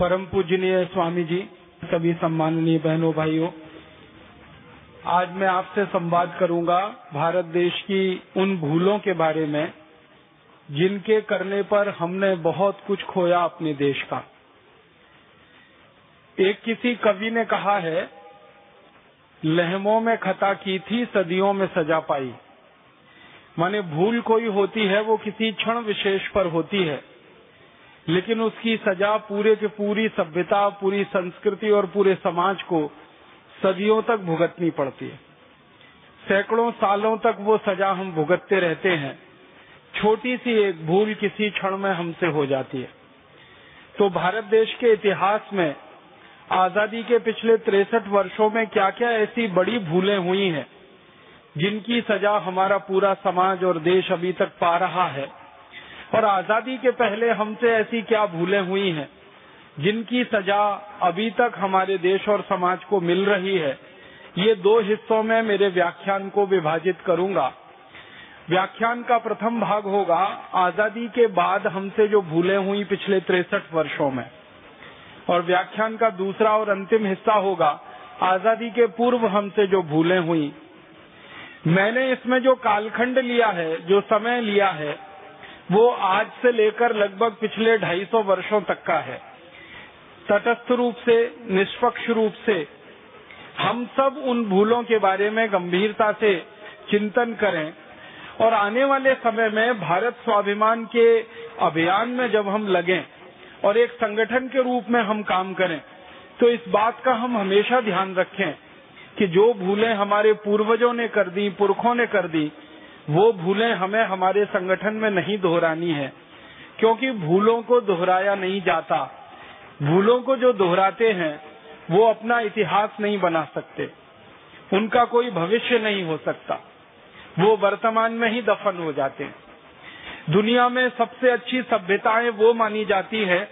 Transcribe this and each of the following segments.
परम पूजनीय स्वामी जी सभी सम्माननीय बहनों, भाइयों, आज मैं आपसे संवाद करूँगा भारत देश की उन भूलों के बारे में, जिनके करने पर हमने बहुत कुछ खोया अपने देश का। एक किसी कवि ने कहा है, लहमों में खता की थी, सदियों में सजा पाई। माने भूल कोई होती है, वो किसी क्षण विशेष पर होती है। लेकिन उसकी सजा पूरे के पूरी सभ्यता, पूरी संस्कृति और पूरे समाज को सदियों तक भुगतनी पड़ती है। सैकड़ों सालों तक वो सजा हम भुगतते रहते हैं। छोटी सी एक भूल किसी क्षण में हमसे हो जाती है। तो भारत देश के इतिहास में आज़ादी के पिछले तिरसठ वर्षों में क्या क्या ऐसी बड़ी भूलें हुई हैं, जिनकी सजा हमारा पूरा समाज और देश अभी तक पा रहा है? और आज़ादी के पहले हमसे ऐसी क्या भूलें हुई हैं? जिनकी सजा अभी तक हमारे देश और समाज को मिल रही है, ये दो हिस्सों में मेरे व्याख्यान को विभाजित करूँगा। व्याख्यान का प्रथम भाग होगा, आज़ादी के बाद हमसे जो भूले हुई पिछले तिरसठ वर्षों में। और व्याख्यान का दूसरा और अंतिम हिस्सा होगा, आज़ादी के पूर्व हमसे जो भूले हुई। मैंने इसमें जो कालखंड लिया है, जो समय लिया है वो आज से लेकर लगभग पिछले 250 वर्षों तक का है। तटस्थ रूप से, निष्पक्ष रूप से, हम सब उन भूलों के बारे में गंभीरता से चिंतन करें और आने वाले समय में भारत स्वाभिमान के अभियान में जब हम लगे और एक संगठन के रूप में हम काम करें तो इस बात का हम हमेशा ध्यान रखें कि जो भूलें हमारे पूर्वजों ने कर दी, पुरखों ने कर दी वो भूलें हमें हमारे संगठन में नहीं दोहरानी है, क्योंकि भूलों को दोहराया नहीं जाता। भूलों को जो दोहराते हैं, वो अपना इतिहास नहीं बना सकते। उनका कोई भविष्य नहीं हो सकता। वो वर्तमान में ही दफन हो जाते हैं। दुनिया में सबसे अच्छी सभ्यताएँ वो मानी जाती है,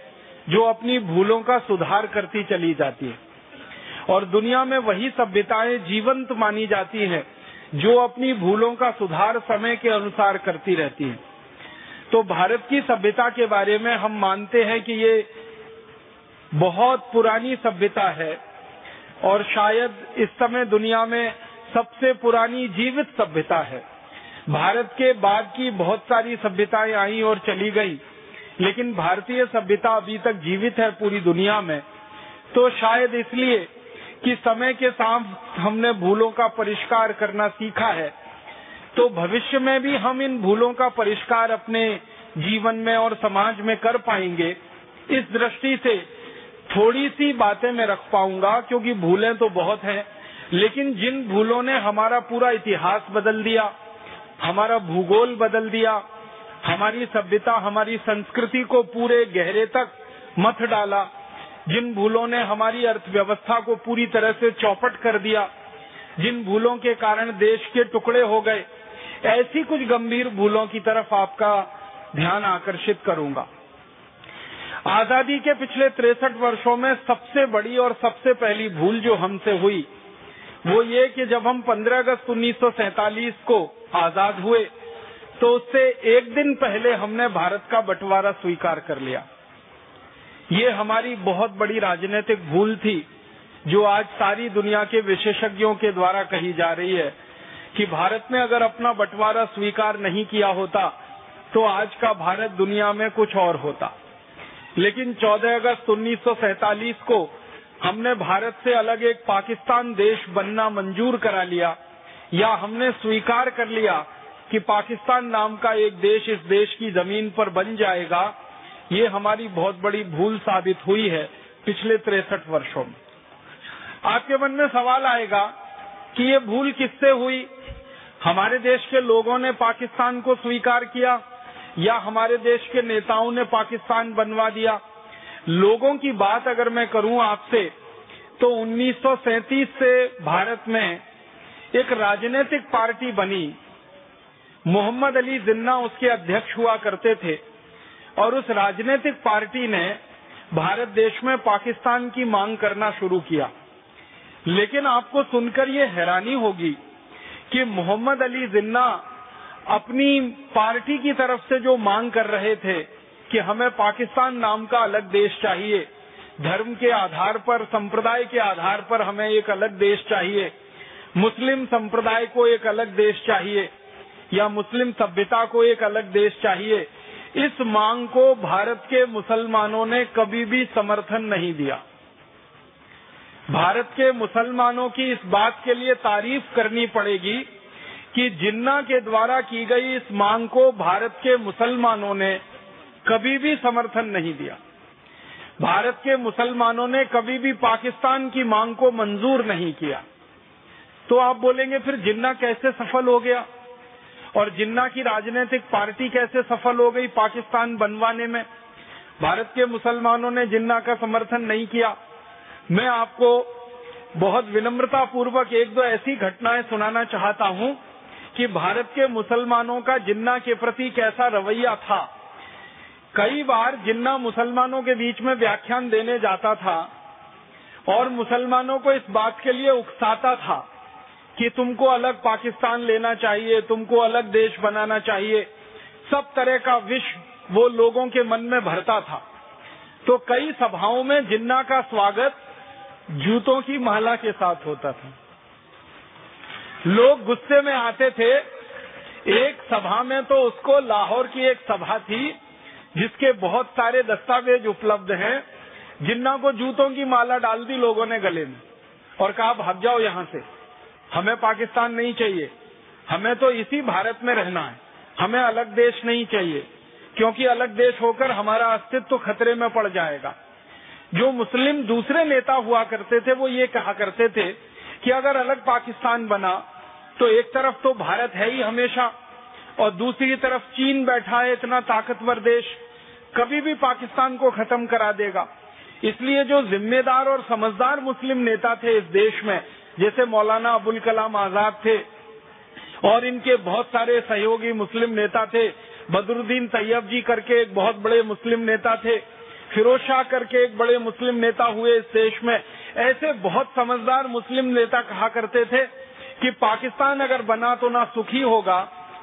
जो अपनी भूलों का सुधार करती चली जाती है। और दुनिया में वही सभ्यताएँ जीवंत मानी जाती हैं जो अपनी भूलों का सुधार समय के अनुसार करती रहती है। तो भारत की सभ्यता के बारे में हम मानते हैं कि ये बहुत पुरानी सभ्यता है और शायद इस समय दुनिया में सबसे पुरानी जीवित सभ्यता है। भारत के बाद की बहुत सारी सभ्यताएँ आई और चली गई, लेकिन भारतीय सभ्यता अभी तक जीवित है पूरी दुनिया में। तो शायद इसलिए कि समय के साथ हमने भूलों का परिष्कार करना सीखा है। तो भविष्य में भी हम इन भूलों का परिष्कार अपने जीवन में और समाज में कर पाएँगे। इस दृष्टि से थोड़ी सी बातें मैं रख पाऊँगा, क्योंकि भूलें तो बहुत हैं। लेकिन जिन भूलों ने हमारा पूरा इतिहास बदल दिया, हमारा भूगोल बदल दिया, हमारी सभ्यता, हमारी संस्कृति को पूरे गहरे तक मथ डाला जिन भूलों ने हमारी अर्थव्यवस्था को पूरी तरह से चौपट कर दिया, जिन भूलों के कारण देश के टुकड़े हो गए, ऐसी कुछ गंभीर भूलों की तरफ़ आपका ध्यान आकर्षित करूँगा। आज़ादी के पिछले तिरसठ वर्षों में सबसे बड़ी और सबसे पहली भूल जो हमसे हुई, वो ये कि जब हम 15 अगस्त उन्नीस सौ सैंतालीस को आज़ाद हुए तो उससे एक दिन पहले हमने भारत का बंटवारा स्वीकार कर लिया। ये हमारी बहुत बड़ी राजनीतिक भूल थी, जो आज सारी दुनिया के विशेषज्ञों के द्वारा कही जा रही है, कि भारत ने अगर अपना बंटवारा स्वीकार नहीं किया होता तो आज का भारत दुनिया में कुछ और होता। लेकिन 14 अगस्त उन्नीस को हमने भारत से अलग एक पाकिस्तान देश बनना मंजूर करा लिया, या हमने स्वीकार कर लिया कि पाकिस्तान नाम का एक देश इस देश की ज़मीन पर बन जाएगा ये हमारी बहुत बड़ी भूल साबित हुई है पिछले तिरसठ वर्षों में। आपके मन में सवाल आएगा कि ये भूल किससे हुई? हमारे देश के लोगों ने पाकिस्तान को स्वीकार किया या हमारे देश के नेताओं ने पाकिस्तान बनवा दिया? लोगों की बात अगर मैं करूँ आपसे तो उन्नीस से भारत में एक राजनीतिक पार्टी बनी। मोहम्मद अली जिन्ना उसके अध्यक्ष हुआ करते थे। और उस राजनीतिक पार्टी ने भारत देश में पाकिस्तान की मांग करना शुरू किया। लेकिन आपको सुनकर ये हैरानी होगी कि मोहम्मद अली जिन्ना अपनी पार्टी की तरफ़ से जो मांग कर रहे थे कि हमें पाकिस्तान नाम का अलग देश चाहिए, धर्म के आधार पर, संप्रदाय के आधार पर हमें एक अलग देश चाहिए, मुस्लिम संप्रदाय को एक अलग देश चाहिए या मुस्लिम सभ्यता को एक अलग देश चाहिए इस मांग को भारत के मुसलमानों ने कभी भी समर्थन नहीं दिया। भारत के मुसलमानों की इस बात के लिए तारीफ़ करनी पड़ेगी कि जिन्ना के द्वारा की गई इस मांग को भारत के मुसलमानों ने कभी भी समर्थन नहीं दिया। भारत के मुसलमानों ने कभी भी पाकिस्तान की मांग को मंजूर नहीं किया। तो आप बोलेंगे, फिर जिन्ना कैसे सफल हो गया? और जिन्ना की राजनीतिक पार्टी कैसे सफल हो गई पाकिस्तान बनवाने में। भारत के मुसलमानों ने जिन्ना का समर्थन नहीं किया। मैं आपको बहुत विनम्रता पूर्वक एक दो ऐसी घटनाएँ सुनाना चाहता हूँ कि भारत के मुसलमानों का जिन्ना के प्रति कैसा रवैया था। कई बार जिन्ना मुसलमानों के बीच में व्याख्यान देने जाता था और मुसलमानों को इस बात के लिए उकसाता था कि तुमको अलग पाकिस्तान लेना चाहिए, तुमको अलग देश बनाना चाहिए, सब तरह का विष वो लोगों के मन में भरता था। तो कई सभाओं में जिन्ना का स्वागत जूतों की माला के साथ होता था। लोग गुस्से में आते थे। एक सभा में तो उसको लाहौर की एक सभा थी, जिसके बहुत सारे दस्तावेज़ उपलब्ध हैं। जिन्ना को जूतों की माला डाल दी लोगों ने गले में और कहा, भाग जाओ यहाँ से। हमें पाकिस्तान नहीं चाहिए। हमें तो इसी भारत में रहना है। हमें अलग देश नहीं चाहिए। क्योंकि अलग देश होकर हमारा अस्तित्व खतरे में पड़ जाएगा। जो मुस्लिम दूसरे नेता हुआ करते थे, वो ये कहा करते थे कि अगर अलग पाकिस्तान बना तो एक तरफ़ तो भारत है ही हमेशा, और दूसरी तरफ़ चीन बैठा है, इतना ताकतवर देश, कभी भी पाकिस्तान को खत्म करा देगा। इसलिए जो जिम्मेदार और समझदार मुस्लिम नेता थे इस देश में जैसे मौलाना अबुल कलाम आज़ाद थे और इनके बहुत सारे सहयोगी मुस्लिम नेता थे। बदरुद्दीन तैयब जी करके एक बहुत बड़े मुस्लिम नेता थे। फिरोज शाह करके एक बड़े मुस्लिम नेता हुए इस देश में। ऐसे बहुत समझदार मुस्लिम नेता कहा करते थे कि पाकिस्तान अगर बना तो ना सुखी होगा,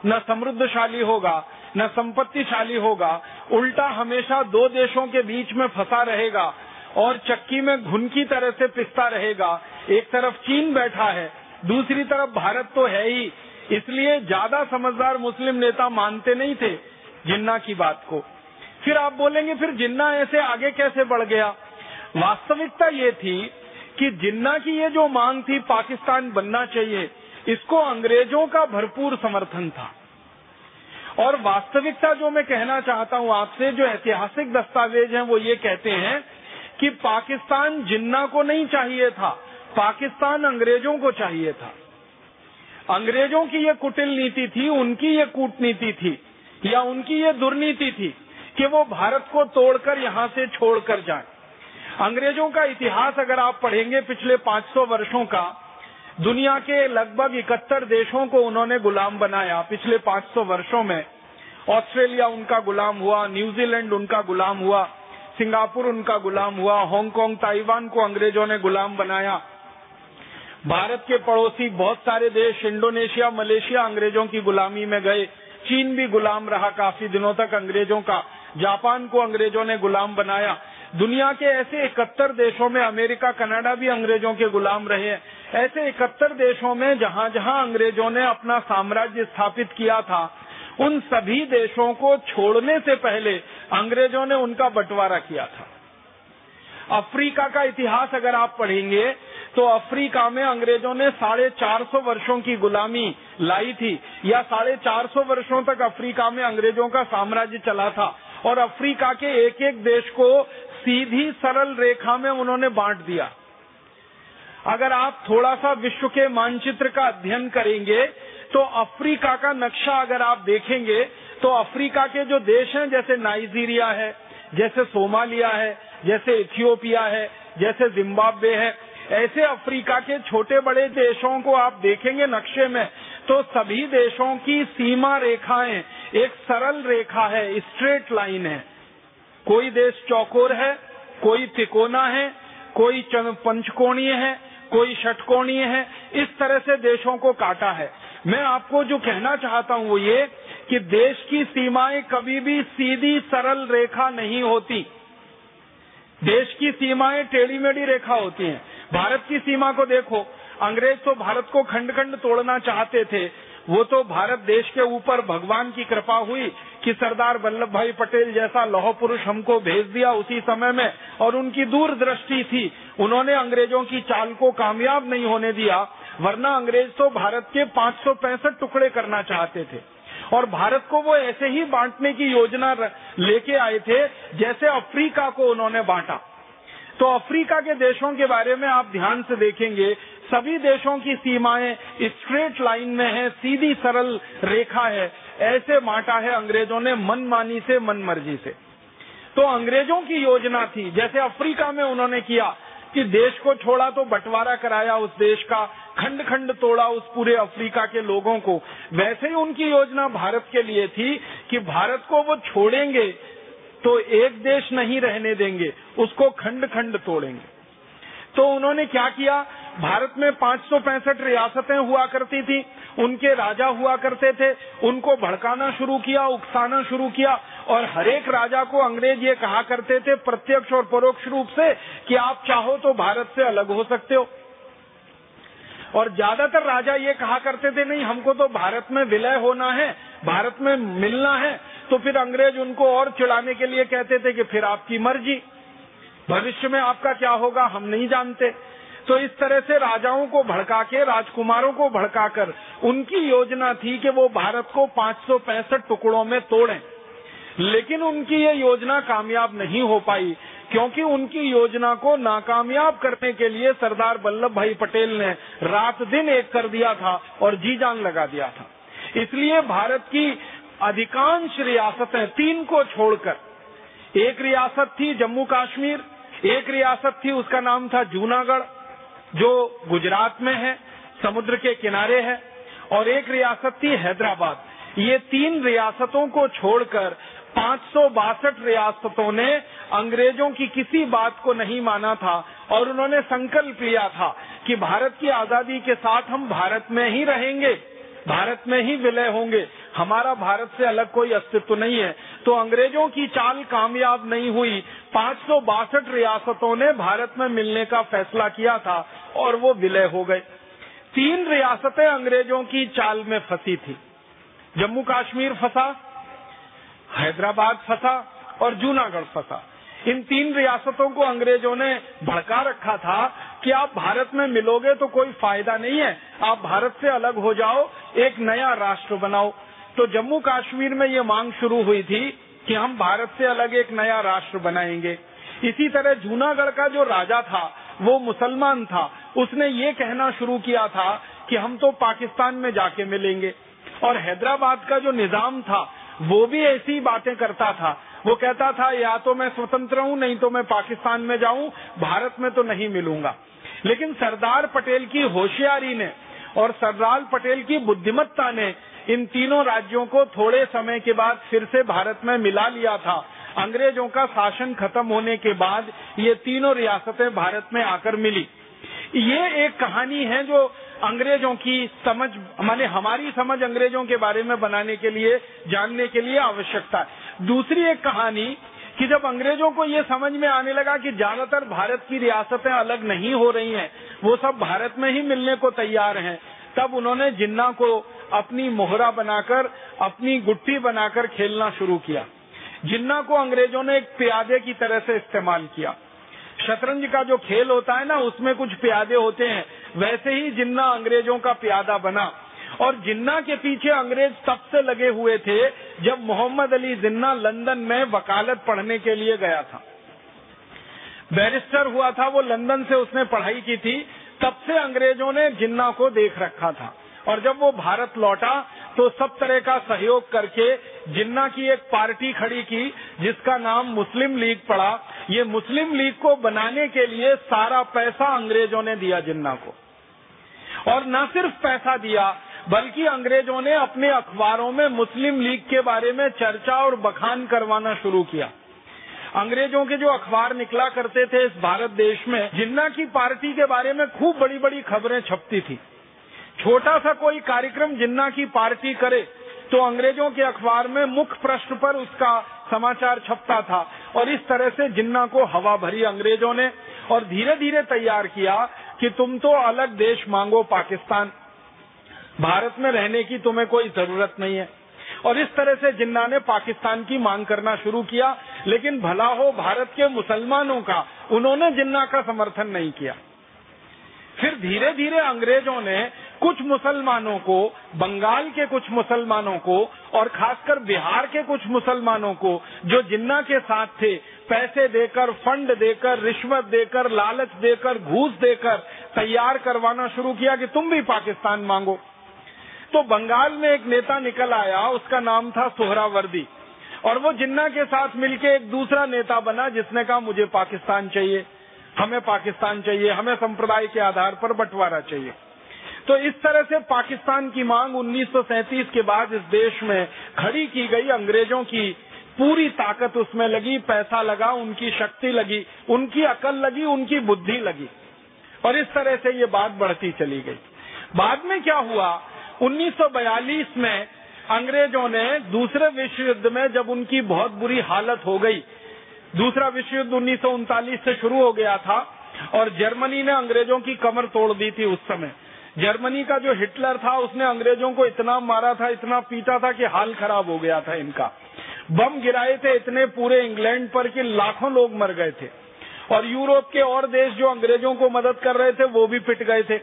न समृद्धशाली होगा, न संपत्तिशाली होगा। उल्टा हमेशा दो देशों के बीच में फंसा रहेगा और चक्की में घुन की तरह से पिसता रहेगा। एक तरफ़ चीन बैठा है, दूसरी तरफ़ भारत तो है ही। इसलिए ज़्यादा समझदार मुस्लिम नेता मानते नहीं थे जिन्ना की बात को। फिर आप बोलेंगे, फिर जिन्ना ऐसे आगे कैसे बढ़ गया? वास्तविकता ये थी कि जिन्ना की ये जो मांग थी पाकिस्तान बनना चाहिए, इसको अंग्रेज़ों का भरपूर समर्थन था। और वास्तविकता जो मैं कहना चाहता हूँ आपसे, जो ऐतिहासिक दस्तावेज़ हैं, वो ये कहते हैं कि पाकिस्तान जिन्ना को नहीं चाहिए था पाकिस्तान अंग्रेज़ों को चाहिए था। अंग्रेज़ों की ये कुटिल नीति थी, उनकी ये कूटनीति थी, या उनकी ये दुर्नीति थी कि वो भारत को तोड़कर यहाँ से छोड़कर जाए। अंग्रेज़ों का इतिहास अगर आप पढ़ेंगे पिछले 500 वर्षों का, दुनिया के लगभग इकहत्तर देशों को उन्होंने गुलाम बनाया पिछले 500 वर्षों में। ऑस्ट्रेलिया उनका गुलाम हुआ, न्यूजीलैंड उनका गुलाम हुआ, सिंगापुर उनका गुलाम हुआ, हांगकांग, ताइवान को अंग्रेज़ों ने गुलाम बनाया। भारत के पड़ोसी बहुत सारे देश, इंडोनेशिया, मलेशिया, अंग्रेज़ों की गुलामी में गए। चीन भी गुलाम रहा काफ़ी दिनों तक अंग्रेज़ों का। जापान को अंग्रेज़ों ने गुलाम बनाया। दुनिया के ऐसे इकहत्तर देशों में अमेरिका, कनाडा भी अंग्रेज़ों के गुलाम रहे ऐसे इकहत्तर देशों में जहाँ जहाँ अंग्रेज़ों ने अपना साम्राज्य स्थापित किया था, उन सभी देशों को छोड़ने से पहले अंग्रेज़ों ने उनका बंटवारा किया था। अफ्रीका का इतिहास अगर आप पढ़ेंगे तो अफ्रीका में अंग्रेज़ों ने साढ़े चार सौ वर्षो की गुलामी लाई थी, या साढ़े चार सौ वर्षो तक अफ्रीका में अंग्रेज़ों का साम्राज्य चला था। और अफ्रीका के एक एक देश को सीधी सरल रेखा में उन्होंने बांट दिया। अगर आप थोड़ा सा विश्व के मानचित्र का अध्ययन करेंगे तो अफ्रीका का नक्शा अगर आप देखेंगे तो अफ्रीका के जो देश हैं, जैसे नाइजीरिया है, जैसे सोमालिया है, जैसे इथियोपिया है, जैसे जिम्बाब्वे है ऐसे अफ्रीका के छोटे बड़े देशों को आप देखेंगे नक्शे में तो सभी देशों की सीमा रेखाएँ एक सरल रेखा है स्ट्रेट लाइन है। कोई देश चौकोर है, कोई तिकोना है, कोई पंचकोणीय है, कोई षटकोणीय है, इस तरह से देशों को काटा है। मैं आपको जो कहना चाहता हूँ वो ये कि देश की सीमाएँ कभी भी सीधी सरल रेखा नहीं होती। देश की सीमाएँ टेढ़ी मेढ़ी रेखा होती हैं। भारत की सीमा को देखो। अंग्रेज़ तो भारत को खंड खंड तोड़ना चाहते थे। वो तो भारत देश के ऊपर भगवान की कृपा हुई कि सरदार वल्लभ भाई पटेल जैसा लौह पुरुष हमको भेज दिया उसी समय में और उनकी दूरदृष्टि थी। उन्होंने अंग्रेज़ों की चाल को कामयाब नहीं होने दिया, वरना अंग्रेज़ तो भारत के पाँच टुकड़े करना चाहते थे। और भारत को वो ऐसे ही बांटने की योजना लेके आए थे जैसे अफ्रीका को उन्होंने बांटा। तो अफ्रीका के देशों के बारे में आप ध्यान से देखेंगे। सभी देशों की सीमाएँ स्ट्रेट लाइन में है, सीधी सरल रेखा है। ऐसे बांटा है अंग्रेज़ों ने मनमानी से मन मर्ज़ी से। तो अंग्रेज़ों की योजना थी, जैसे अफ्रीका में उन्होंने किया कि देश को छोड़ा तो बंटवारा कराया उस देश का खंड खंड तोड़ा उस पूरे अफ्रीका के लोगों को। वैसे ही उनकी योजना भारत के लिए थी कि भारत को वो छोड़ेंगे तो एक देश नहीं रहने देंगे, उसको खंड खंड तोड़ेंगे। तो उन्होंने क्या किया? भारत में पाँच रियासतें हुआ करती थी, उनके राजा हुआ करते थे, उनको भड़काना शुरू किया, उकसाना शुरू किया, और हरेक राजा को अंग्रेज़ ये कहा करते थे, प्रत्यक्ष और परोक्ष रूप से, कि आप चाहो तो भारत से अलग हो सकते हो। और ज़्यादातर राजा ये कहा करते थे, नहीं, हमको तो भारत में विलय होना है, भारत में मिलना है तो फिर अंग्रेज़ उनको और चिढ़ाने के लिए कहते थे कि फिर आपकी मर्ज़ी। भविष्य में आपका क्या होगा हम नहीं जानते। तो इस तरह से राजाओं को भड़का के, राजकुमारों को भड़काकर उनकी योजना थी कि वो भारत को पाँच टुकड़ों में तोड़ें। लेकिन उनकी ये योजना कामयाब नहीं हो पाई, क्योंकि उनकी योजना को नाकामयाब करने के लिए सरदार वल्लभ भाई पटेल ने रात दिन एक कर दिया था और जी जान लगा दिया था। इसलिए भारत की अधिकांश रियासतें तीन को छोड़कर, एक रियासत थी जम्मू कश्मीर, एक रियासत थी उसका नाम था जूनागढ़, जो गुजरात में है, समुद्र के किनारे है, और एक रियासत थी हैदराबाद। ये तीन रियासतों को छोड़कर पाँच रियासतों ने अंग्रेज़ों की किसी बात को नहीं माना था, और उन्होंने संकल्प लिया था कि भारत की आज़ादी के साथ हम भारत में ही रहेंगे, भारत में ही विलय होंगे। हमारा भारत से अलग कोई अस्तित्व नहीं है। तो अंग्रेज़ों की चाल कामयाब नहीं हुई। पाँच रियासतों ने भारत में मिलने का फैसला किया था और वो विलय हो गए। तीन रियासतें अंग्रेज़ों की चाल में फंसी थी। जम्मू कश्मीर फंसा, हैदराबाद फंसा और जूनागढ़ फंसा। इन तीन रियासतों को अंग्रेज़ों ने भड़का रखा था कि आप भारत में मिलोगे तो कोई फ़ायदा नहीं है। आप भारत से अलग हो जाओ, एक नया राष्ट्र बनाओ। तो जम्मू कश्मीर में ये मांग शुरू हुई थी कि हम भारत से अलग एक नया राष्ट्र बनाएँगे। इसी तरह जूनागढ़ का जो राजा था, वो मुसलमान था। उसने ये कहना शुरू किया था कि हम तो पाकिस्तान में जाके मिलेंगे। और हैदराबाद का जो निज़ाम था, वो भी ऐसी बातें करता था। वो कहता था, या तो मैं स्वतंत्र हूँ, नहीं तो मैं पाकिस्तान में जाऊँ, भारत में तो नहीं मिलूँगा। लेकिन सरदार पटेल की होशियारी ने और सरदार पटेल की बुद्धिमत्ता ने इन तीनों राज्यों को थोड़े समय के बाद फिर से भारत में मिला लिया था। अंग्रेज़ों का शासन खत्म होने के बाद ये तीनों रियासतें भारत में आकर मिली। ये एक कहानी है जो अंग्रेज़ों की समझ, माने हमारी समझ अंग्रेज़ों के बारे में बनाने के लिए, जानने के लिए आवश्यकता है। दूसरी एक कहानी कि जब अंग्रेज़ों को ये समझ में आने लगा कि ज़्यादातर भारत की रियासतें अलग नहीं हो रही हैं, वो सब भारत में ही मिलने को तैयार हैं, तब उन्होंने जिन्ना को अपनी मोहरा बनाकर अपनी गुट्टी बनाकर खेलना शुरू किया। जिन्ना को अंग्रेज़ों ने एक प्यादे की तरह से इस्तेमाल किया। शतरंज का जो खेल होता है ना उसमें कुछ प्यादे होते हैं वैसे ही जिन्ना अंग्रेज़ों का प्यादा बना। और जिन्ना के पीछे अंग्रेज़ तब से लगे हुए थे जब मोहम्मद अली जिन्ना लंदन में वकालत पढ़ने के लिए गया था। बैरिस्टर हुआ था, वो लंदन से उसने पढ़ाई की थी, तब से अंग्रेज़ों ने जिन्ना को देख रखा था। और जब वो भारत लौटा तो सब तरह का सहयोग करके जिन्ना की एक पार्टी खड़ी की, जिसका नाम मुस्लिम लीग पड़ा। ये मुस्लिम लीग को बनाने के लिए सारा पैसा अंग्रेज़ों ने दिया जिन्ना को। और न सिर्फ़ पैसा दिया बल्कि अंग्रेज़ों ने अपने अखबारों में मुस्लिम लीग के बारे में चर्चा और बखान करवाना शुरू किया। अंग्रेज़ों के जो अखबार निकला करते थे इस भारत देश में, जिन्ना की पार्टी के बारे में खूब बड़ी बड़ी खबरें छपती थी। छोटा सा कोई कार्यक्रम जिन्ना की पार्टी करे तो अंग्रेज़ों के अखबार में मुख्य पृष्ठ पर उसका समाचार छपता था। और इस तरह से जिन्ना को हवा भरी अंग्रेज़ों ने और धीरे धीरे तैयार किया कि तुम तो अलग देश मांगो पाकिस्तान। भारत में रहने की तुम्हें कोई ज़रूरत नहीं है। और इस तरह से जिन्ना ने पाकिस्तान की मांग करना शुरू किया, लेकिन भला हो भारत के मुसलमानों का, उन्होंने जिन्ना का समर्थन नहीं किया। फिर धीरे धीरे अंग्रेज़ों ने कुछ मुसलमानों को, बंगाल के कुछ मुसलमानों को, और खासकर बिहार के कुछ मुसलमानों को, जो जिन्ना के साथ थे, पैसे देकर, फंड देकर, रिश्वत देकर, लालच देकर, घूस देकर तैयार करवाना शुरू किया कि तुम भी पाकिस्तान मांगो। तो बंगाल में एक नेता निकल आया, उसका नाम था सोहरावर्दी और वो जिन्ना के साथ मिलके एक दूसरा नेता बना, जिसने कहा, मुझे पाकिस्तान चाहिए, हमें पाकिस्तान चाहिए, हमें संप्रदाय के आधार पर बंटवारा चाहिए। तो इस तरह से पाकिस्तान की मांग 1937 के बाद इस देश में खड़ी की गई। अंग्रेज़ों की पूरी ताकत उसमें लगी, पैसा लगा, उनकी शक्ति लगी, उनकी अकल लगी, उनकी बुद्धि लगी। और इस तरह से ये बात बढ़ती चली गई। बाद में क्या हुआ? 1942 में अंग्रेज़ों ने दूसरे विश्व युद्ध में जब उनकी बहुत बुरी हालत हो गई, दूसरा विश्व युद्ध उन्नीस से शुरू हो गया था और जर्मनी ने अंग्रेज़ों की कमर तोड़ दी थी उस समय। जर्मनी का जो हिटलर था, उसने अंग्रेज़ों को इतना मारा था, इतना पीटा था कि हाल खराब हो गया था इनका। बम गिराए थे इतने पूरे इंग्लैंड पर कि लाखों लोग मर गए थे। और यूरोप के और देश जो अंग्रेज़ों को मदद कर रहे थे, वो भी पिट गए थे।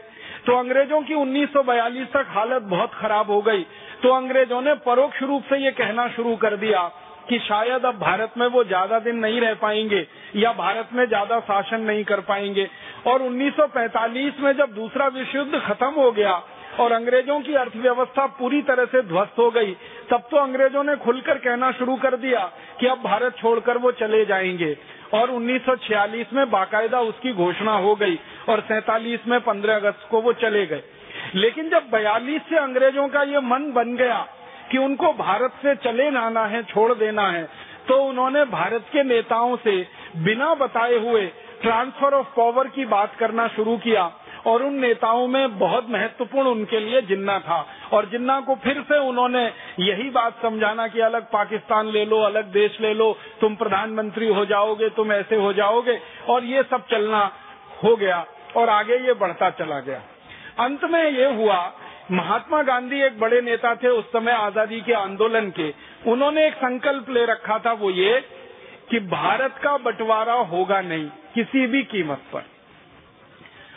तो अंग्रेज़ों की 1942 तक हालत बहुत खराब हो गई। तो अंग्रेज़ों ने परोक्ष रूप से ये कहना शुरू कर दिया कि शायद अब भारत में वो ज़्यादा दिन नहीं रह पाएँगे या भारत में ज़्यादा शासन नहीं कर पाएँगे। और 1945 में जब दूसरा विश्व युद्ध खत्म हो गया और अंग्रेज़ों की अर्थव्यवस्था पूरी तरह से ध्वस्त हो गई। तब तो अंग्रेज़ों ने खुलकर कहना शुरू कर दिया कि अब भारत छोड़कर वो चले जाएँगे। और 1946 में बाकायदा उसकी घोषणा हो गई और सैतालीस में 15 अगस्त को वो चले गए। लेकिन जब बयालीस से अंग्रेज़ों का ये मन बन गया कि उनको भारत से चले जाना है, छोड़ देना है तो उन्होंने भारत के नेताओं से बिना बताए हुए ट्रांसफ़र ऑफ़ पावर की बात करना शुरू किया। और उन नेताओं में बहुत महत्वपूर्ण उनके लिए जिन्ना था। और जिन्ना को फिर से उन्होंने यही बात समझाना कि अलग पाकिस्तान ले लो, अलग देश ले लो, तुम प्रधानमंत्री हो जाओगे, तुम ऐसे हो जाओगे, और ये सब चलना हो गया और आगे ये बढ़ता चला गया। अंत में ये हुआ, महात्मा गांधी एक बड़े नेता थे उस समय आज़ादी के आंदोलन के। उन्होंने एक संकल्प ले रखा था वो ये कि भारत का बंटवारा होगा नहीं, किसी भी कीमत पर।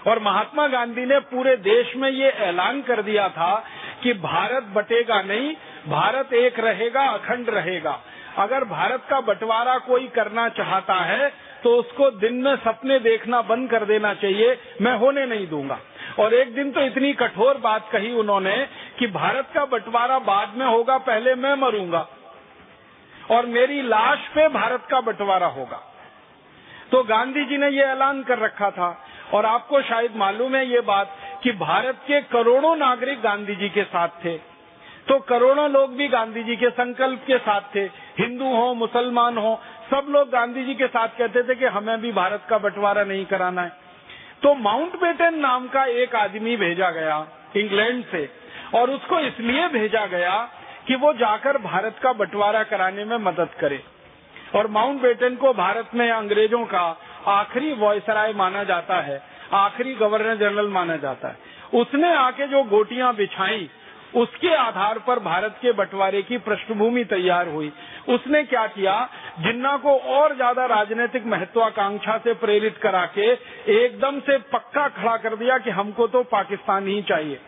और महात्मा गांधी ने पूरे देश में ये ऐलान कर दिया था कि भारत बटेगा नहीं, भारत एक रहेगा, अखंड रहेगा। अगर भारत का बंटवारा कोई करना चाहता है तो उसको दिन में सपने देखना बंद कर देना चाहिए, मैं होने नहीं दूँगा। और एक दिन तो इतनी कठोर बात कही उन्होंने कि भारत का बंटवारा बाद में होगा, पहले मैं मरूँगा। और मेरी लाश पे भारत का बंटवारा होगा। तो गांधी जी ने ये ऐलान कर रखा था और आपको शायद मालूम है ये बात कि भारत के करोड़ों नागरिक गांधी जी के साथ थे। तो करोड़ों लोग भी गांधी जी के संकल्प के साथ थे। हिंदू हो, मुसलमान हो, सब लोग गांधी जी के साथ कहते थे कि हमें भी भारत का बंटवारा नहीं कराना है। तो माउंट बेटन नाम का एक आदमी भेजा गया इंग्लैंड से, और उसको इसलिए भेजा गया कि वो जाकर भारत का बंटवारा कराने में मदद करे। और माउंट बेटन को भारत में अंग्रेज़ों का आखिरी वॉयसराय माना जाता है, आखिरी गवर्नर जनरल माना जाता है। उसने आके जो गोटियाँ बिछाई, उसके आधार पर भारत के बंटवारे की पृष्ठभूमि तैयार हुई। उसने क्या किया? जिन्ना को और ज़्यादा राजनीतिक महत्वाकांक्षा से प्रेरित करा के एकदम से पक्का खड़ा कर दिया कि हमको तो पाकिस्तान ही चाहिए।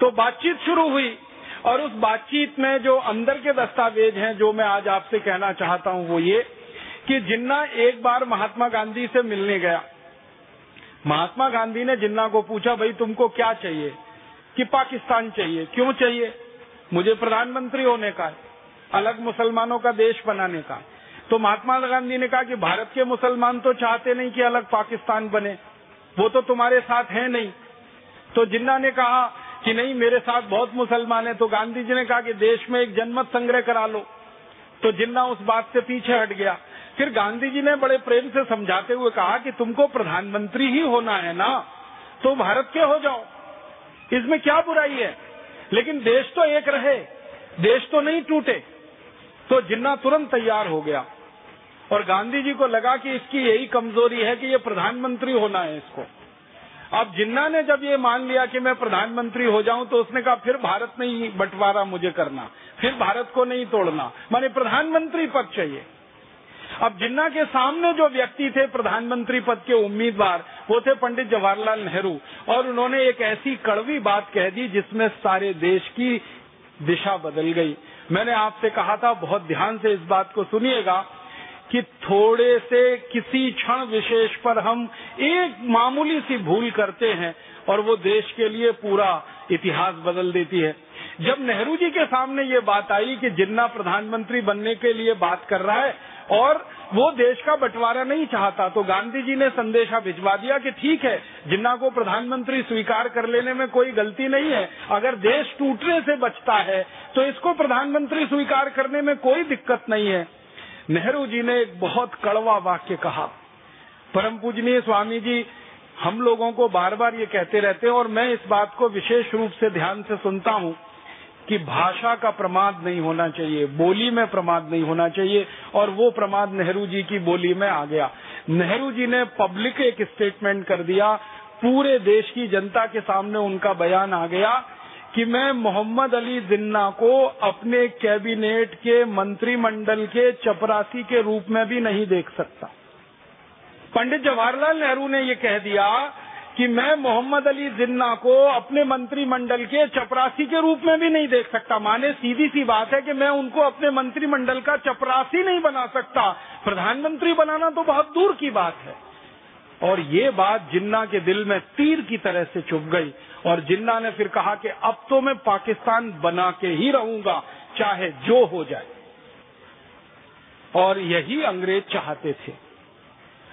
तो बातचीत शुरू हुई और उस बातचीत में जो अंदर के दस्तावेज़ हैं, जो मैं आज आपसे कहना चाहता हूँ, वो ये कि जिन्ना एक बार महात्मा गांधी से मिलने गया। महात्मा गांधी ने जिन्ना को पूछा, भाई, तुमको क्या चाहिए? कि पाकिस्तान चाहिए? क्यों चाहिए? मुझे प्रधानमंत्री होने का अलग मुसलमानों का देश बनाने का। तो महात्मा गांधी ने कहा कि भारत के मुसलमान तो चाहते नहीं कि अलग पाकिस्तान बने। वो तो तुम्हारे साथ है नहीं। तो जिन्ना ने कहा कि नहीं, मेरे साथ बहुत मुसलमान है तो गांधी जी ने कहा कि देश में एक जनमत संग्रह करा लो। तो जिन्ना उस बात से पीछे हट गया। फिर गांधी जी ने बड़े प्रेम से समझाते हुए कहा कि तुमको प्रधानमंत्री ही होना है ना तो भारत के हो जाओ। इसमें क्या बुराई है? लेकिन देश तो एक रहे, देश तो नहीं टूटे तो जिन्ना तुरंत तैयार हो गया। और गांधी जी को लगा कि इसकी यही कमज़ोरी है कि ये प्रधानमंत्री होना है इसको। अब जिन्ना ने जब ये मान लिया कि मैं प्रधानमंत्री हो जाऊँ तो उसने कहा, फिर भारत नहीं बंटवारा मुझे करना, फिर भारत को नहीं तोड़ना। माने प्रधानमंत्री पद चाहिए अब जिन्ना के सामने जो व्यक्ति थे प्रधानमंत्री पद के उम्मीदवार, वो थे पंडित जवाहरलाल नेहरू। और उन्होंने एक ऐसी कड़वी बात कह दी जिसमें सारे देश की दिशा बदल गई। मैंने आपसे कहा था, बहुत ध्यान से इस बात को सुनिएगा, कि थोड़े से किसी क्षण विशेष पर हम एक मामूली सी भूल करते हैं और वो देश के लिए पूरा इतिहास बदल देती है। जब नेहरू जी के सामने ये बात आई कि जिन्ना प्रधानमंत्री बनने के लिए बात कर रहा है और वो देश का बंटवारा नहीं चाहता। तो गांधी जी ने संदेशा भिजवा दिया कि ठीक है, जिन्ना को प्रधानमंत्री स्वीकार कर लेने में कोई गलती नहीं है, अगर देश टूटने से बचता है तो इसको प्रधानमंत्री स्वीकार करने में कोई दिक्कत नहीं है। नेहरू जी ने एक बहुत कड़वा वाक्य कहा। परम पूजनीय स्वामी जी, हम लोगों को बार बार ये कहते रहते हैं और मैं इस बात को विशेष रूप से ध्यान से सुनता हूँ। कि भाषा का प्रमाद नहीं होना चाहिए, बोली में प्रमाद नहीं होना चाहिए, और वो प्रमाद नेहरू जी की बोली में आ गया। नेहरू जी ने पब्लिक एक स्टेटमेंट कर दिया, पूरे देश की जनता के सामने उनका बयान आ गया कि मैं मोहम्मद अली जिन्ना को अपने कैबिनेट के मंत्रिमंडल के चपरासी के रूप में भी नहीं देख सकता। पंडित जवाहरलाल नेहरू ने ये कह दिया कि मैं मोहम्मद अली जिन्ना को अपने मंत्रिमंडल के चपरासी के रूप में भी नहीं देख सकता। माने सीधी सी बात है कि मैं उनको अपने मंत्रिमंडल का चपरासी नहीं बना सकता। प्रधानमंत्री बनाना तो बहुत दूर की बात है। और ये बात जिन्ना के दिल में तीर की तरह से चुप गई। और जिन्ना ने फिर कहा कि अब तो मैं पाकिस्तान बना के ही रहूँगा, चाहे जो हो जाए। और यही अंग्रेज़ चाहते थे।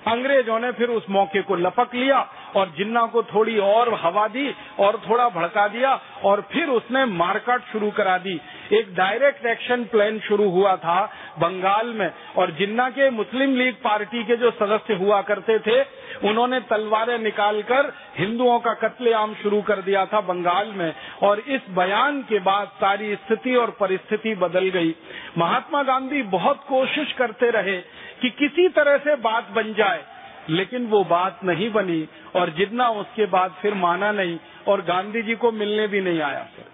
अंग्रेज़ों ने फिर उस मौके को लपक लिया। और जिन्ना को थोड़ी और हवा दी और थोड़ा भड़का दिया और फिर उसने मारकाट शुरू करा दी। एक डायरेक्ट एक्शन प्लान शुरू हुआ था बंगाल में और जिन्ना के मुस्लिम लीग पार्टी के जो सदस्य हुआ करते थे, उन्होंने तलवारें निकालकर हिंदुओं का कत्लेआम शुरू कर दिया था बंगाल में और इस बयान के बाद सारी स्थिति और परिस्थिति बदल गई। महात्मा गांधी बहुत कोशिश करते रहे कि किसी तरह से बात बन जाए। लेकिन वो बात नहीं बनी और जितना उसके बाद फिर माना नहीं और गांधी जी को मिलने भी नहीं आया फिर।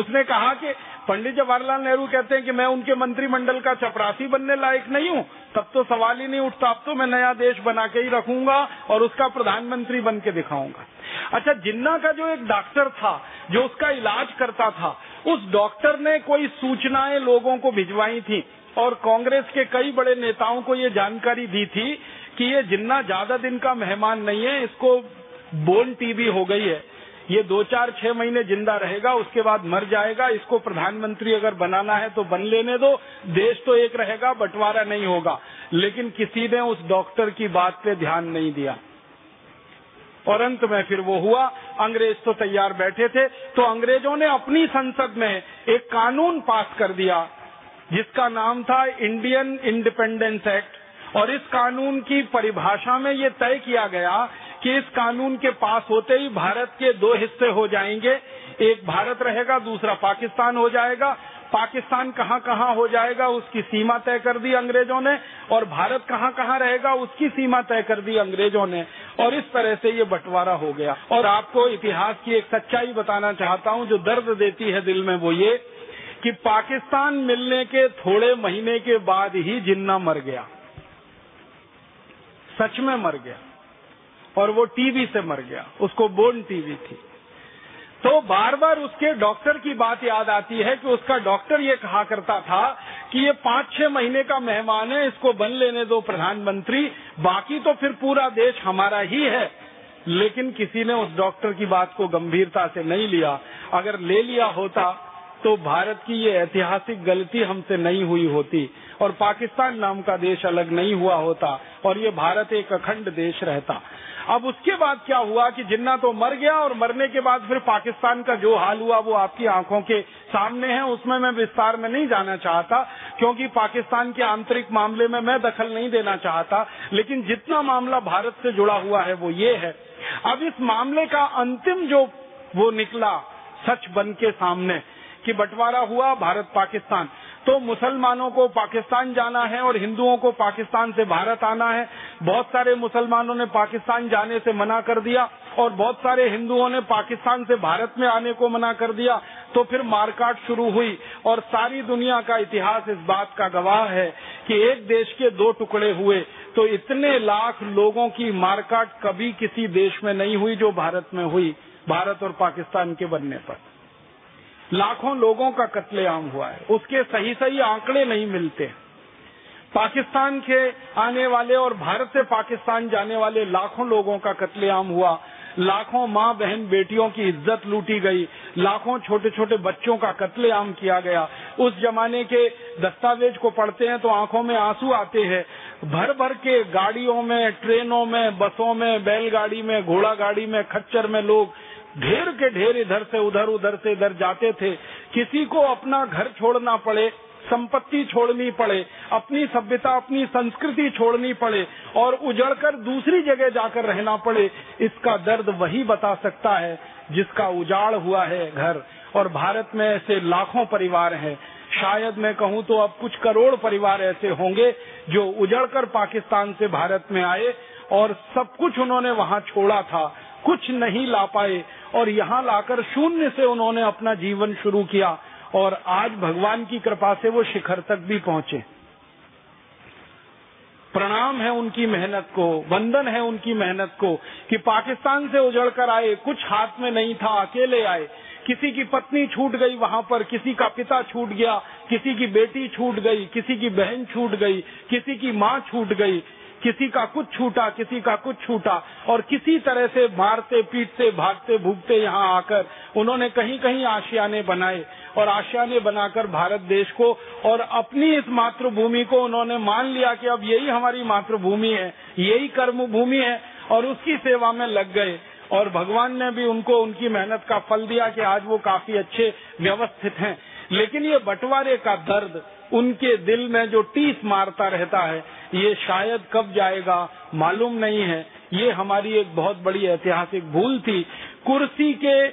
उसने कहा कि पंडित जवाहरलाल नेहरू कहते हैं कि मैं उनके मंत्रिमंडल का चपरासी बनने लायक नहीं हूँ। तब तो सवाल ही नहीं उठता, अब तो मैं नया देश बना के ही रखूँगा और उसका प्रधानमंत्री बन के दिखाऊँगा। अच्छा जिन्ना का जो एक डॉक्टर था, जो उसका इलाज करता था, उस डॉक्टर ने कोई सूचनाएँ लोगों को भिजवाई थी और कांग्रेस के कई बड़े नेताओं को ये जानकारी दी थी कि ये जिन्ना ज़्यादा दिन का मेहमान नहीं है, इसको बोन टीबी हो गई है। ये दो चार छह महीने ज़िंदा रहेगा, उसके बाद मर जाएगा। इसको प्रधानमंत्री अगर बनाना है तो बन लेने दो। देश तो एक रहेगा, बंटवारा नहीं होगा। लेकिन किसी ने उस डॉक्टर की बात पे ध्यान नहीं दिया। और अंत में फिर वो हुआ, अंग्रेज़ तो तैयार बैठे थे। तो अंग्रेज़ों ने अपनी संसद में एक कानून पास कर दिया, जिसका नाम था इंडियन इंडिपेंडेंस एक्ट। और इस कानून की परिभाषा में ये तय किया गया कि इस कानून के पास होते ही भारत के दो हिस्से हो जाएँगे। एक भारत रहेगा, दूसरा पाकिस्तान हो जाएगा। पाकिस्तान कहाँ कहाँ हो जाएगा, उसकी सीमा तय कर दी अंग्रेज़ों ने। और भारत कहाँ कहाँ रहेगा, उसकी सीमा तय कर दी अंग्रेज़ों ने। और इस तरह से ये बंटवारा हो गया। और आपको इतिहास की एक सच्चाई बताना चाहता हूँ, जो दर्द देती है दिल में वो ये कि पाकिस्तान मिलने के थोड़े महीने के बाद ही जिन्ना मर गया। सच में मर गया। और वो टीबी से मर गया। उसको बोन टीबी थी। तो बार बार उसके डॉक्टर की बात याद आती है कि उसका डॉक्टर ये कहा करता था कि ये पाँच छह महीने का मेहमान है, इसको बन लेने दो प्रधानमंत्री, बाकी तो फिर पूरा देश हमारा ही है। लेकिन किसी ने उस डॉक्टर की बात को गंभीरता से नहीं लिया। अगर ले लिया होता तो भारत की ये ऐतिहासिक गलती हमसे नहीं हुई होती और पाकिस्तान नाम का देश अलग नहीं हुआ होता और ये भारत एक अखंड देश रहता। अब उसके बाद क्या हुआ कि जिन्ना तो मर गया और मरने के बाद फिर पाकिस्तान का जो हाल हुआ वो आपकी आँखों के सामने है, उसमें मैं विस्तार में नहीं जाना चाहता, क्योंकि पाकिस्तान के आंतरिक मामले में मैं दखल नहीं देना चाहता, लेकिन जितना मामला भारत से जुड़ा हुआ है वो ये है। अब इस मामले का अंतिम जो वो निकला सच बन के सामने कि बंटवारा हुआ भारत पाकिस्तान। तो मुसलमानों को पाकिस्तान जाना है और हिंदुओं को पाकिस्तान से भारत आना है। बहुत सारे मुसलमानों ने पाकिस्तान जाने से मना कर दिया और बहुत सारे हिंदुओं ने पाकिस्तान से भारत में आने को मना कर दिया। तो फिर मारकाट शुरू हुई और सारी दुनिया का इतिहास इस बात का गवाह है कि एक देश के दो टुकड़े हुए। तो इतने लाख लोगों की मारकाट कभी किसी देश में नहीं हुई जो भारत में हुई। भारत और पाकिस्तान के बनने पर। लाखों लोगों का कत्लेआम हुआ है। उसके सही सही आंकड़े नहीं मिलते। पाकिस्तान के आने वाले और भारत से पाकिस्तान जाने वाले लाखों लोगों का कत्लेआम हुआ। लाखों माँ, बहन, बेटियों की इज़्ज़त लूटी गई। लाखों छोटे छोटे बच्चों का कत्लेआम किया गया। उस जमाने के दस्तावेज़ को पढ़ते हैं तो आँखों में आँसू आते हैं। भर भर के गाड़ियों में, ट्रेनों में, बसों में, बैलगाड़ी में, घोड़ा गाड़ी में, खच्चर में लोग ढेर के ढेर इधर से उधर उधर से इधर जाते थे। किसी को अपना घर छोड़ना पड़े, संपत्ति छोड़नी पड़े, अपनी सभ्यता, अपनी संस्कृति छोड़नी पड़े और उजड़कर दूसरी जगह जाकर रहना पड़े, इसका दर्द वही बता सकता है जिसका उजाड़ हुआ है घर। और भारत में ऐसे लाखों परिवार हैं। शायद मैं कहूँ तो अब कुछ करोड़ परिवार ऐसे होंगे जो उजड़कर पाकिस्तान से भारत में आए और सब कुछ उन्होंने वहाँ छोड़ा था। कुछ नहीं ला पाए। और यहाँ लाकर शून्य से उन्होंने अपना जीवन शुरू किया और आज भगवान की कृपा से वो शिखर तक भी पहुँचे। प्रणाम है उनकी मेहनत को, वंदन है उनकी मेहनत को कि पाकिस्तान से उजड़ कर आए, कुछ हाथ में नहीं था, अकेले आए। किसी की पत्नी छूट गई वहाँ पर, किसी का पिता छूट गया, किसी की बेटी छूट गई, किसी की बहन छूट गई, किसी की माँ छूट गई। किसी का कुछ छूटा, किसी का कुछ छूटा और किसी तरह से मारते, पीटते, भागते भूगते यहाँ आकर उन्होंने कहीं कहीं आशियाने बनाए और आशियाने बनाकर भारत देश को और अपनी इस मातृभूमि को उन्होंने मान लिया कि अब यही हमारी मातृभूमि है, यही कर्म भूमि है और उसकी सेवा में लग गए और भगवान ने भी उनको, उनकी मेहनत का फल दिया कि आज वो काफ़ी अच्छे व्यवस्थित हैं। लेकिन ये बंटवारे का दर्द उनके दिल में जो टीस मारता रहता है ये शायद कब जाएगा, मालूम नहीं है। ये हमारी एक बहुत बड़ी ऐतिहासिक भूल थी। कुर्सी के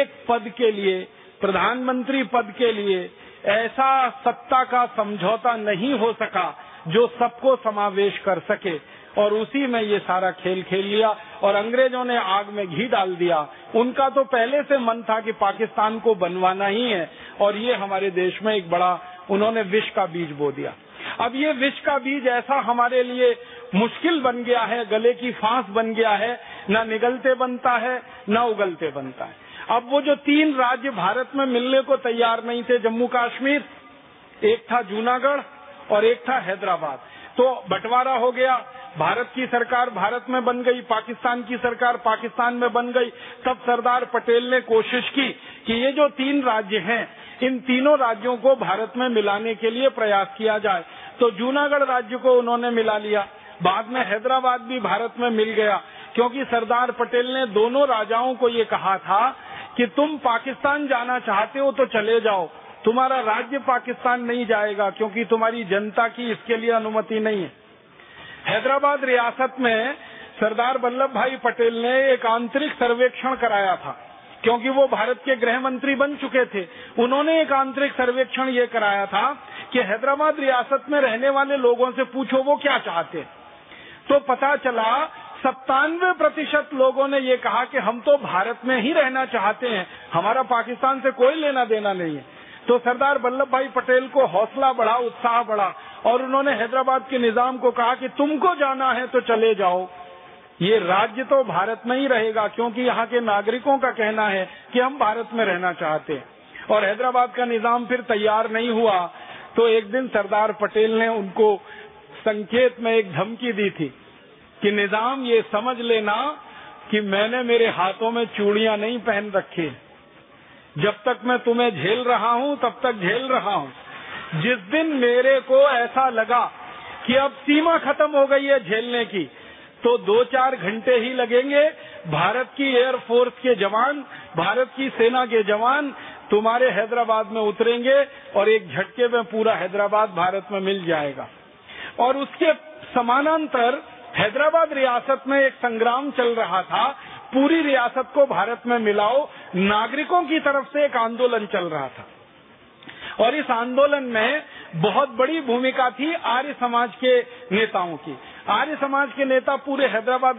एक पद के लिए, प्रधानमंत्री पद के लिए ऐसा सत्ता का समझौता नहीं हो सका जो सबको समावेश कर सके। और उसी में ये सारा खेल खेल लिया और अंग्रेज़ों ने आग में घी डाल दिया। उनका तो पहले से मन था कि पाकिस्तान को बनवाना ही है। और ये हमारे देश में एक बड़ा, उन्होंने विष का बीज बो दिया। अब ये विष का बीज ऐसा हमारे लिए मुश्किल बन गया है, गले की फांस बन गया है, न निगलते बनता है, न उगलते बनता है। अब वो जो तीन राज्य भारत में मिलने को तैयार नहीं थे, जम्मू कश्मीर, एक था जूनागढ़ और एक था हैदराबाद। तो बंटवारा हो गया, भारत की सरकार भारत में बन गई, पाकिस्तान की सरकार पाकिस्तान में बन गई। तब सरदार पटेल ने कोशिश की कि ये जो तीन राज्य हैं, इन तीनों राज्यों को भारत में मिलाने के लिए प्रयास किया जाए। तो जूनागढ़ राज्य को उन्होंने मिला लिया। बाद में हैदराबाद भी भारत में मिल गया, क्योंकि सरदार पटेल ने दोनों राजाओं को ये कहा था कि तुम पाकिस्तान जाना चाहते हो तो चले जाओ। तुम्हारा राज्य पाकिस्तान नहीं जाएगा, क्योंकि तुम्हारी जनता की इसके लिए अनुमति नहीं है। हैदराबाद रियासत में सरदार वल्लभ भाई पटेल ने एक आंतरिक सर्वेक्षण कराया था, क्योंकि वो भारत के गृह मंत्री बन चुके थे। उन्होंने एक आंतरिक सर्वेक्षण ये कराया था कि हैदराबाद रियासत में रहने वाले लोगों से पूछो वो क्या चाहते तो पता चला, सत्तानवे प्रतिशत लोगों ने ये कहा कि हम तो भारत में ही रहना चाहते हैं, हमारा पाकिस्तान से कोई लेना देना नहीं है। तो सरदार वल्लभ भाई पटेल को हौसला बढ़ा, उत्साह बढ़ा और उन्होंने हैदराबाद के निज़ाम को कहा कि तुमको जाना है तो चले जाओ। ये राज्य तो भारत में ही रहेगा, क्योंकि यहाँ के नागरिकों का कहना है कि हम भारत में रहना चाहते हैं। और हैदराबाद का निज़ाम फिर तैयार नहीं हुआ। तो एक दिन सरदार पटेल ने उनको संकेत में एक धमकी दी थी कि, निज़ाम, ये समझ लेना कि मैंने मेरे हाथों में चूड़ियाँ नहीं पहन रखी। जब तक मैं तुम्हें झेल रहा हूँ, तब तक झेल रहा हूँ। जिस दिन मेरे को ऐसा लगा कि अब सीमा खत्म हो गई है झेलने की तो दो चार घंटे ही लगेंगे। भारत की एयरफोर्स के जवान, भारत की सेना के जवान तुम्हारे हैदराबाद में उतरेंगे और एक झटके में पूरा हैदराबाद भारत में मिल जाएगा। और उसके समानांतर हैदराबाद रियासत में एक संग्राम चल रहा था। पूरी रियासत को भारत में मिलाओ। नागरिकों की तरफ़ से एक आंदोलन चल रहा था। और इस आंदोलन में बहुत बड़ी भूमिका थी आर्य समाज के नेताओं की। आर्य समाज के नेता पूरे हैदराबाद